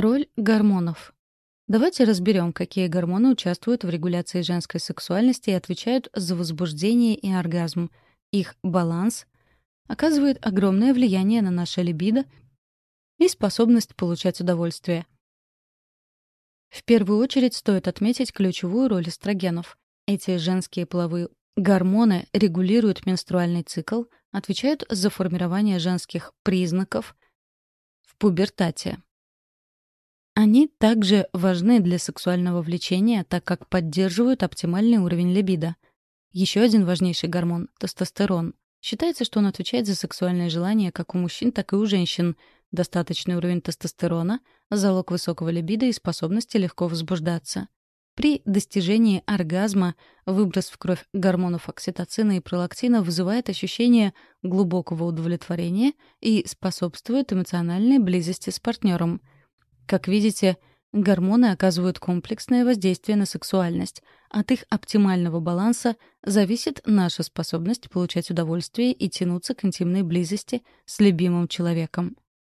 Роль гормонов. Давайте разберем, какие гормоны участвуют в регуляции женской сексуальности и отвечают за возбуждение и оргазм. Их баланс оказывает огромное влияние на наше либидо и способность получать удовольствие. В первую очередь стоит отметить ключевую роль эстрогенов. Эти женские половые гормоны регулируют менструальный цикл, отвечают за формирование женских признаков в пубертате. Они также важны для сексуального влечения, так как поддерживают оптимальный уровень либидо. Еще один важнейший гормон — тестостерон. Считается, что он отвечает за сексуальное желание как у мужчин, так и у женщин. Достаточный уровень тестостерона — залог высокого либидо и способности легко возбуждаться. При достижении оргазма выброс в кровь гормонов окситоцина и пролактина вызывает ощущение глубокого удовлетворения и способствует эмоциональной близости с партнером — как видите, гормоны оказывают комплексное воздействие на сексуальность. От их оптимального баланса зависит наша способность получать удовольствие и тянуться к интимной близости с любимым человеком.